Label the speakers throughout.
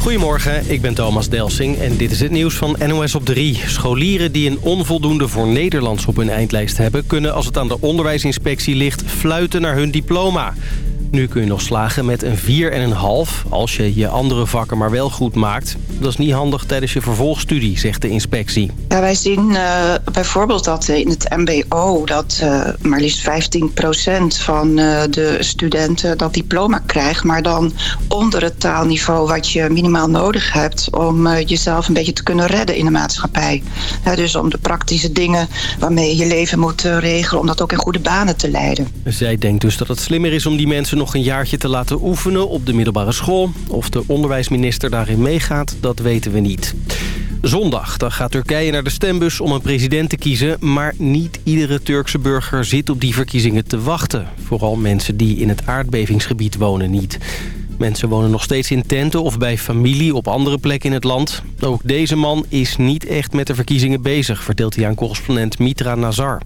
Speaker 1: Goedemorgen, ik ben Thomas Delsing en dit is het nieuws van NOS op 3. Scholieren die een onvoldoende voor Nederlands op hun eindlijst hebben... kunnen als het aan de onderwijsinspectie ligt fluiten naar hun diploma. Nu kun je nog slagen met een 4 en een half als je je andere vakken maar wel goed maakt. Dat is niet handig tijdens je vervolgstudie, zegt de inspectie.
Speaker 2: Ja, wij zien uh, bijvoorbeeld dat in het mbo dat uh, maar liefst 15% van uh, de studenten dat diploma krijgt. Maar dan onder het taalniveau wat je minimaal nodig hebt om jezelf een beetje te kunnen redden in de maatschappij. Ja, dus om de praktische dingen waarmee je je leven moet regelen, om dat ook in goede banen te leiden.
Speaker 1: Zij denkt dus dat het slimmer is om die mensen nog een jaartje te laten oefenen op de middelbare school. Of de onderwijsminister daarin meegaat, dat weten we niet. Zondag dan gaat Turkije naar de stembus om een president te kiezen... maar niet iedere Turkse burger zit op die verkiezingen te wachten. Vooral mensen die in het aardbevingsgebied wonen niet. Mensen wonen nog steeds in tenten of bij familie op andere plekken in het land. Ook deze man is niet echt met de verkiezingen bezig, vertelt hij aan correspondent Mitra Nazar.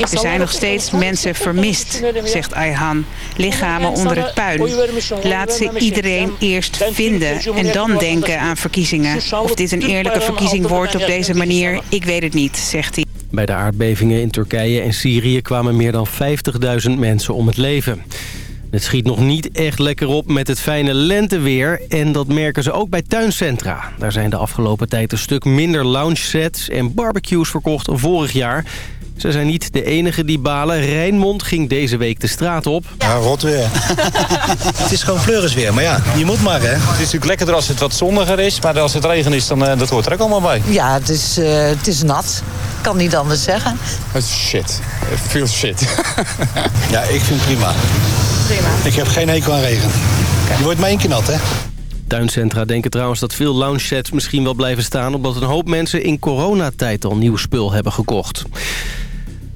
Speaker 3: Er zijn nog steeds mensen vermist, zegt Ayhan. Lichamen onder het puin. Laat ze iedereen eerst vinden en dan denken aan verkiezingen. Of dit een eerlijke verkiezing wordt op deze manier, ik weet het niet, zegt hij.
Speaker 1: Bij de aardbevingen in Turkije en Syrië kwamen meer dan 50.000 mensen om het leven. Het schiet nog niet echt lekker op met het fijne lenteweer. En dat merken ze ook bij tuincentra. Daar zijn de afgelopen tijd een stuk minder lounge sets en barbecues verkocht dan vorig jaar. Ze zijn niet de enige die balen. Rijnmond ging deze week de straat op.
Speaker 4: Ja, rot weer. het is gewoon weer, maar ja, je moet maar hè. Het is
Speaker 5: natuurlijk lekkerder als het wat zonniger is, maar als het regen is, dan uh, dat hoort er ook allemaal bij.
Speaker 6: Ja, het is, uh, het is nat. Kan niet anders zeggen.
Speaker 5: Het is shit. Veel shit.
Speaker 4: ja, ik vind het prima. Prima. Ik heb geen hekel aan regen. Je wordt maar één keer nat, hè?
Speaker 1: Tuincentra denken trouwens dat veel lounge sets misschien wel blijven staan... omdat een hoop mensen in coronatijd al nieuw spul hebben gekocht.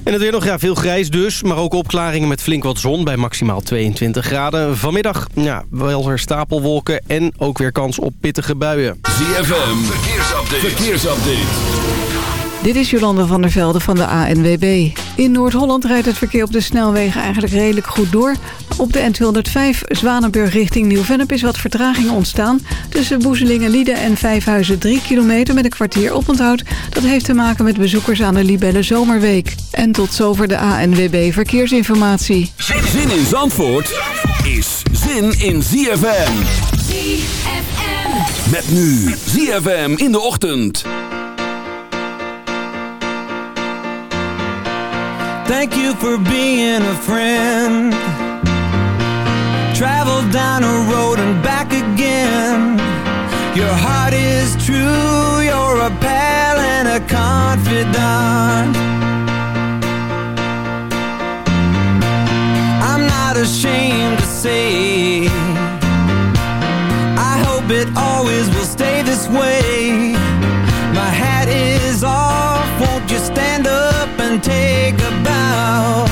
Speaker 1: En het weer nog ja, veel grijs dus, maar ook opklaringen met flink wat zon bij maximaal 22 graden. Vanmiddag ja, wel weer stapelwolken en ook weer kans op pittige buien.
Speaker 7: ZFM, verkeersupdate. verkeersupdate.
Speaker 8: Dit is Jolande van der Velde van de ANWB. In Noord-Holland rijdt het verkeer op de snelwegen eigenlijk redelijk goed door. Op de N205 Zwanenburg richting Nieuw-Vennep is wat vertraging ontstaan. Tussen Boezelingen, Lieden en Vijfhuizen 3 kilometer met een kwartier oponthoud. Dat heeft te maken met bezoekers aan de Libelle Zomerweek. En tot zover de ANWB Verkeersinformatie.
Speaker 7: Zin in Zandvoort is zin in ZFM. ZFM. Met nu ZFM in de ochtend.
Speaker 9: Thank you for being a friend. Travel down a road and back again. Your heart is true You're a pal and a confidant. I'm not ashamed to say I hope it always will stay this way. My hat is off Won't you stand up and take a a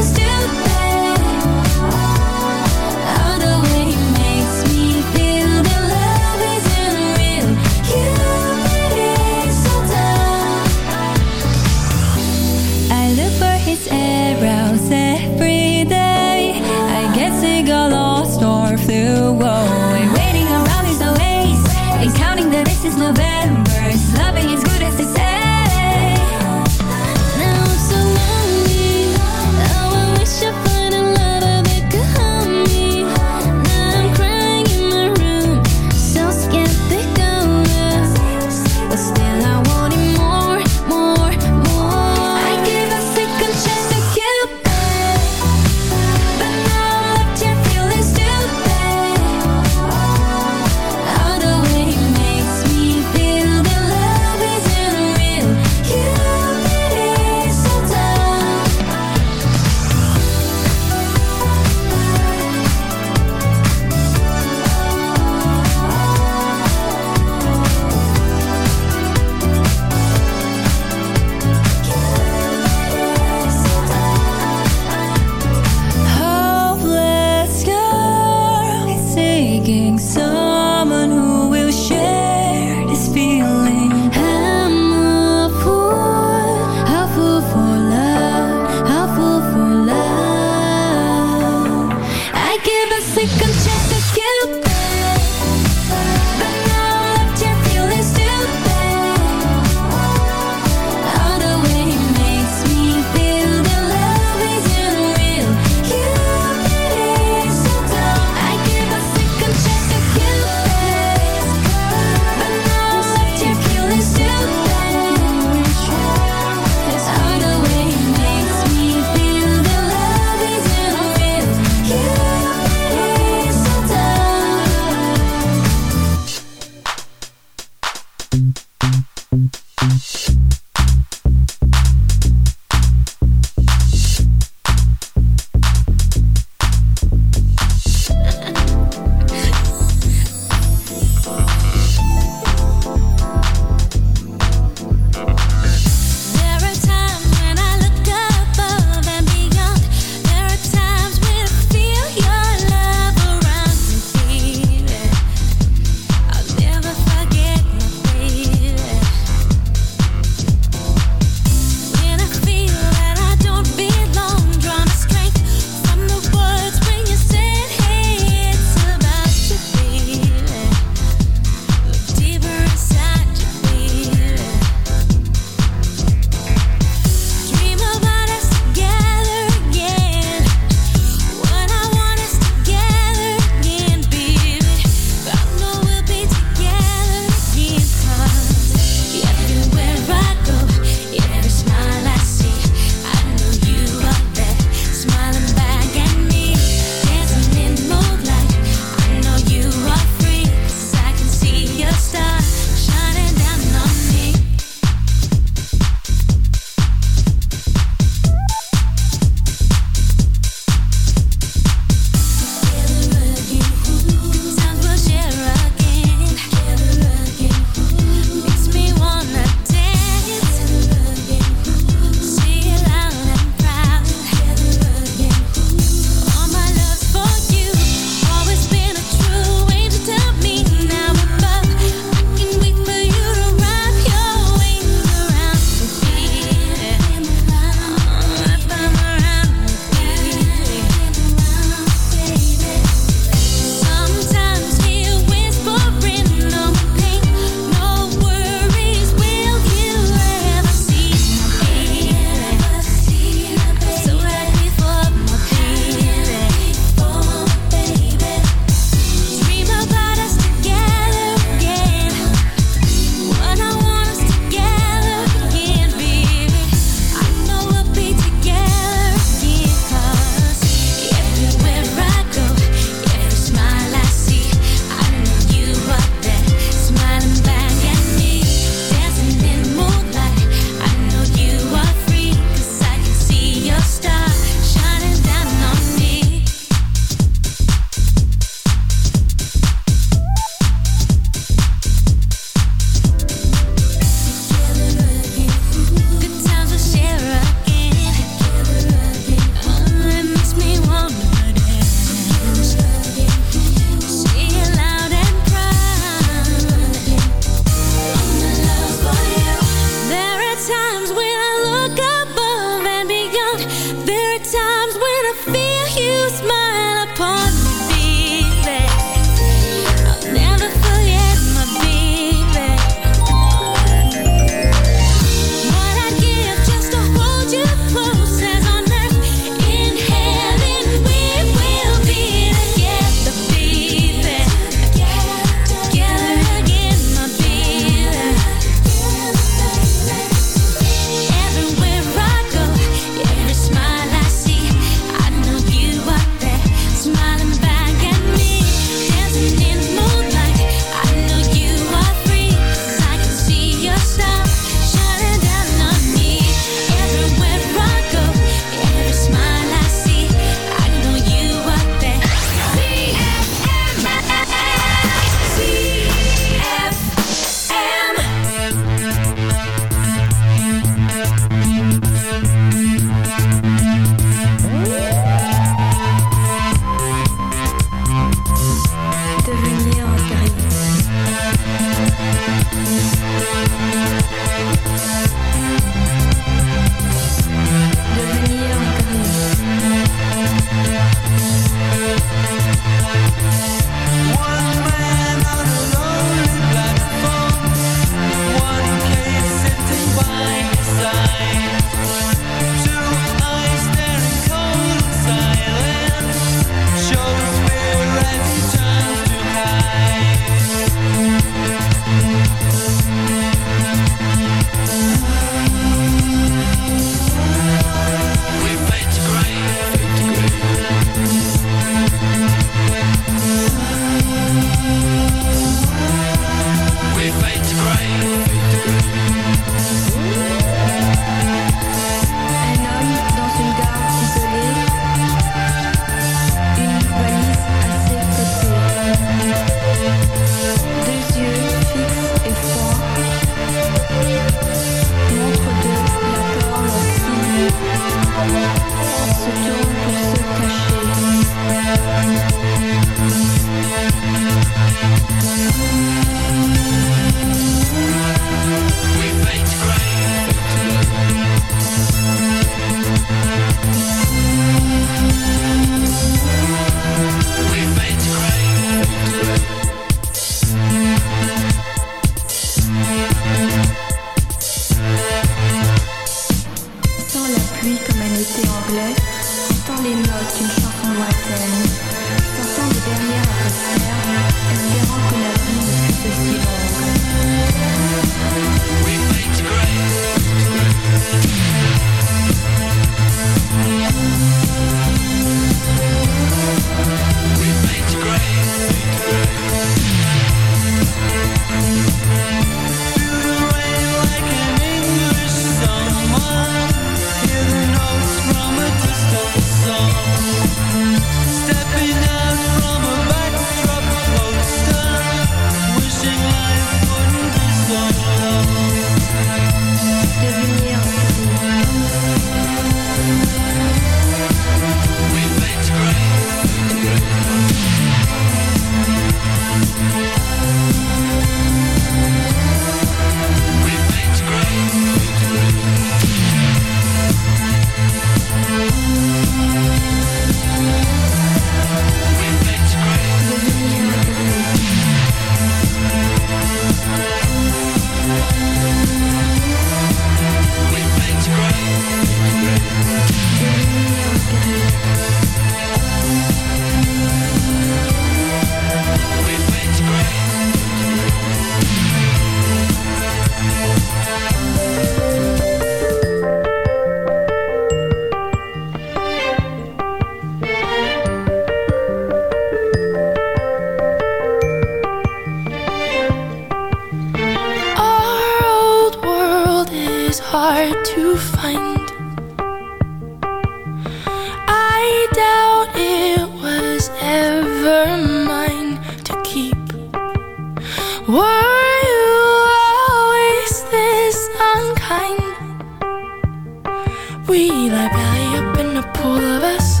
Speaker 9: We lie belly up
Speaker 10: in the pool of us.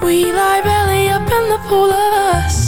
Speaker 10: We lie belly up in the pool of us.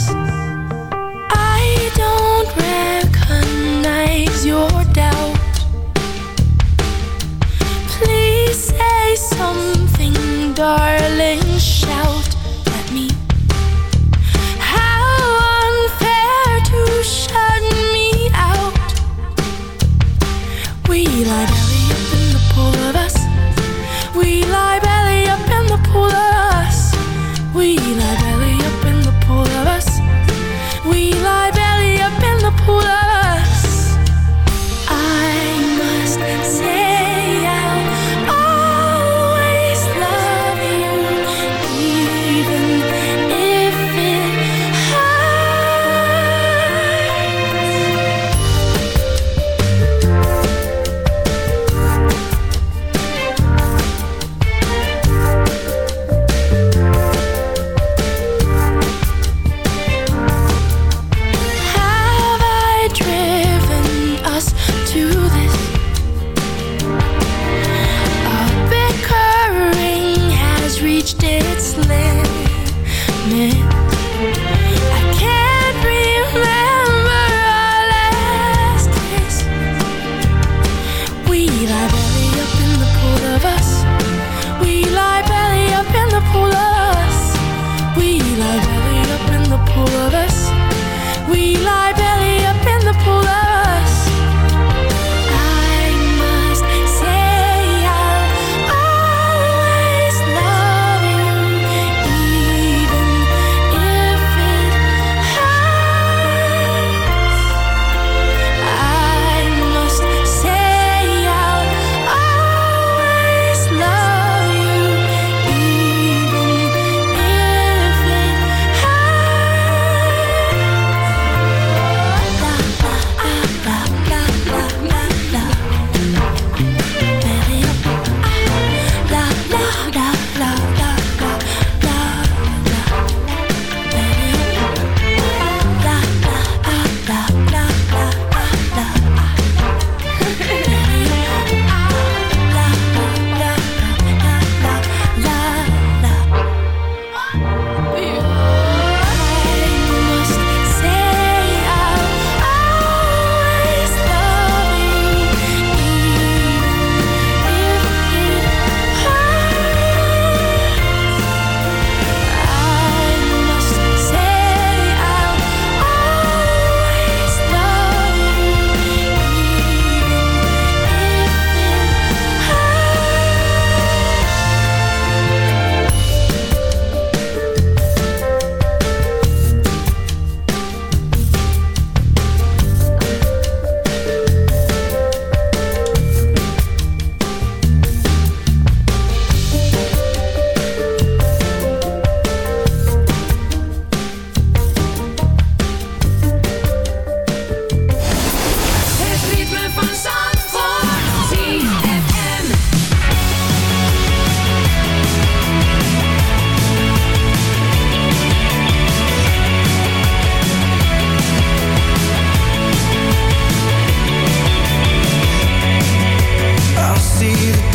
Speaker 10: see. the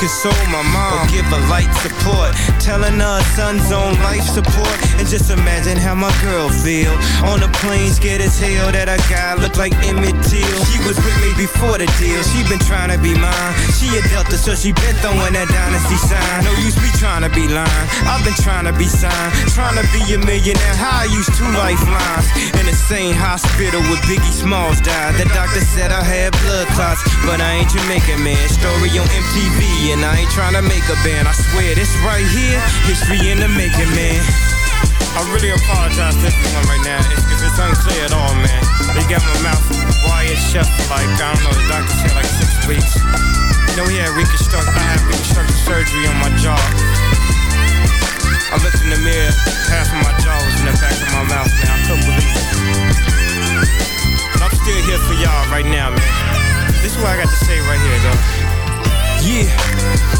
Speaker 11: console my mom? Or give her light support, telling her son's on life support. And just imagine how my girl feel on the plane, scared as hell that a guy look like Emmett Till. She was with me before the deal. She been trying to be mine. She a Delta, so she been throwing that dynasty sign. No use me trying to be lying. I've been trying to be signed, trying to be a millionaire. How I used two lifelines in the same hospital where Biggie Smalls died. The doctor said I had blood clots, but I ain't Jamaican man. Story on MTV, and I ain't trying to make a band. I swear this right here, history in the making, man. I really apologize to everyone right now if, if it's unclear at all, man. They got my mouth wired shut for like, I don't know, the doctor said like six weeks. You know, had reconstruct, I had reconstructive surgery on my jaw. I looked in the mirror, half of my jaw was in the back of my mouth, man. I couldn't believe it. But I'm still here for y'all right now, man. This is what I got to say right here, though. Yeah.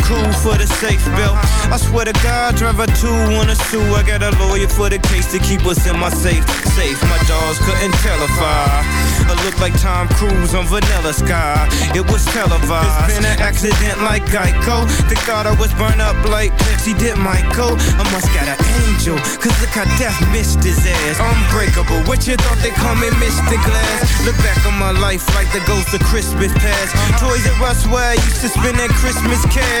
Speaker 11: cool for the safe belt. I swear to God, driver two on a sue. I got a lawyer for the case to keep us in my safe. Safe, my dogs couldn't tell if I, I look like Tom Cruise on Vanilla Sky. It was televised. It's been an accident like Geico. They thought I was burned up like Pepsi did Michael. I must got an angel, cause look how death missed his ass. Unbreakable, what you thought they call me Mr. Glass? Look back on my life like the ghost of Christmas past. Toys R Us where I used to spend that Christmas cash.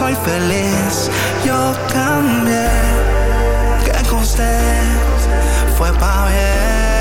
Speaker 9: Ay, esta vida cuando tienes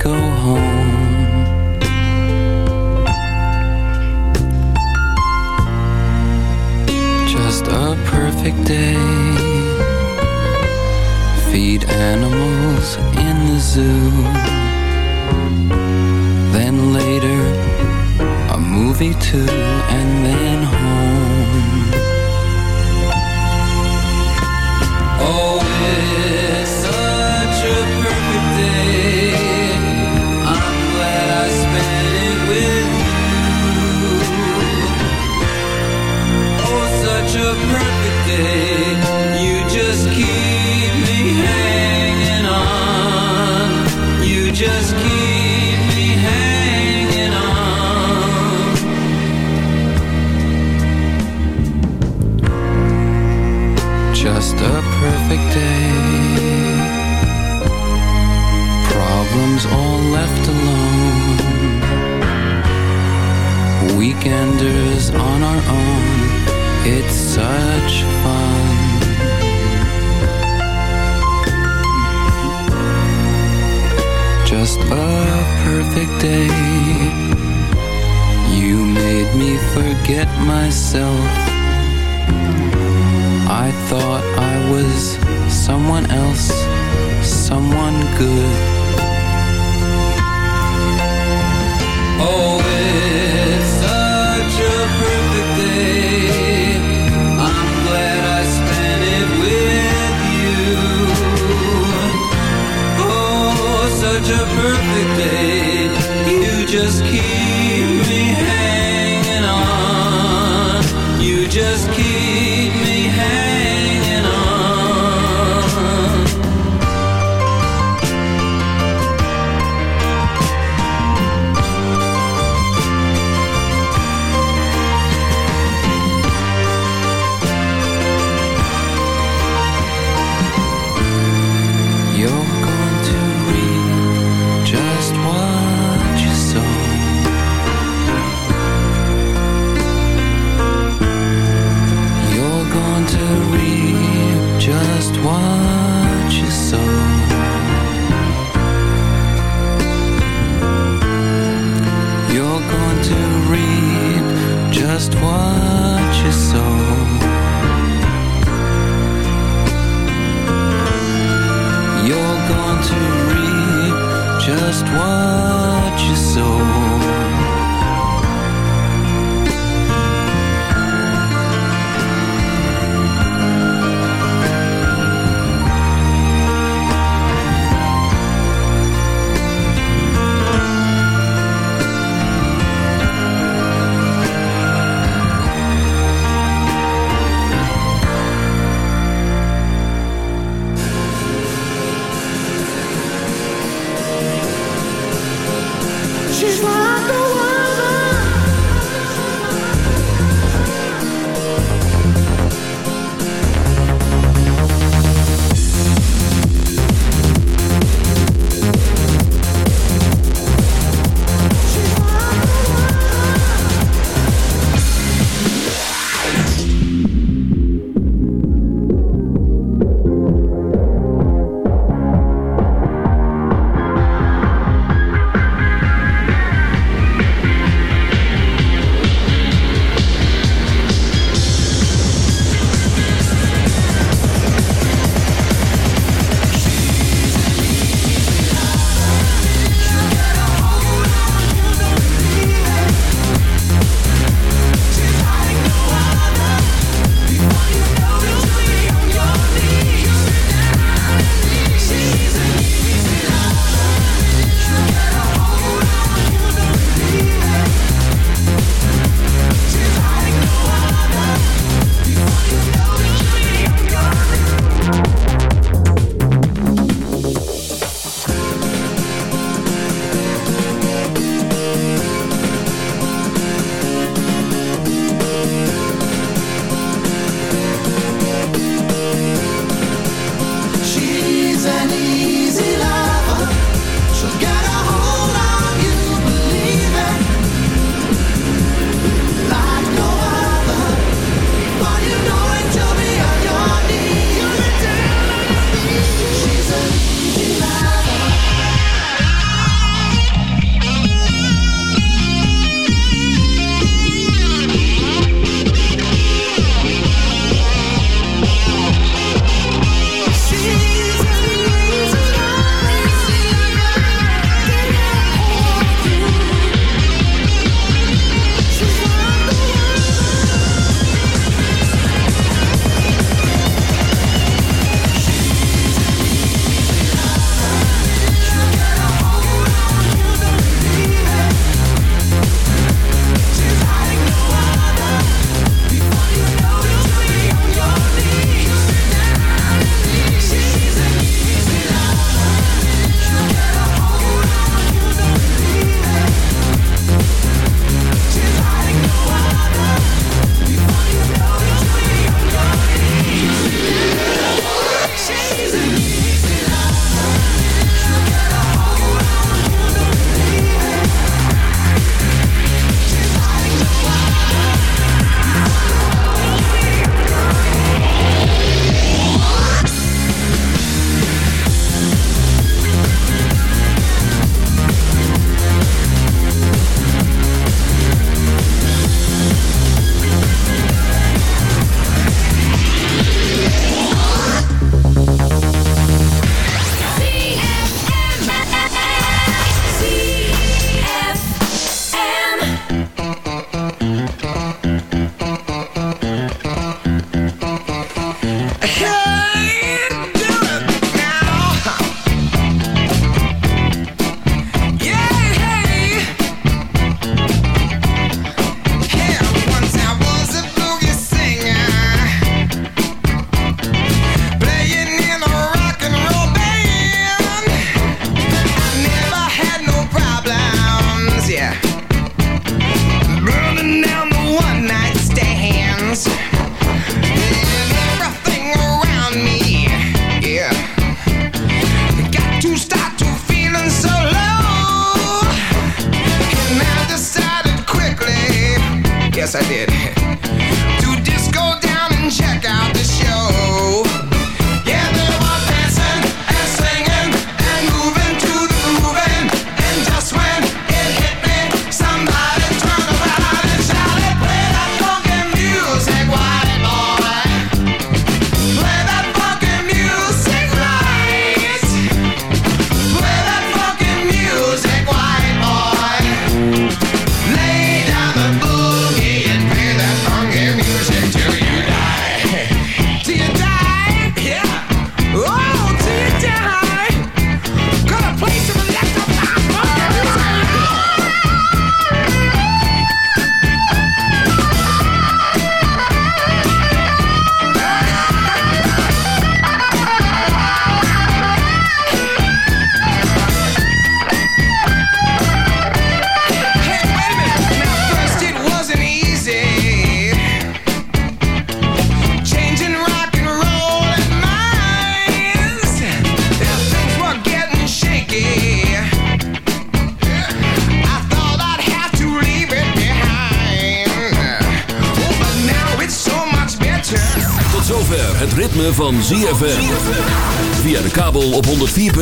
Speaker 9: go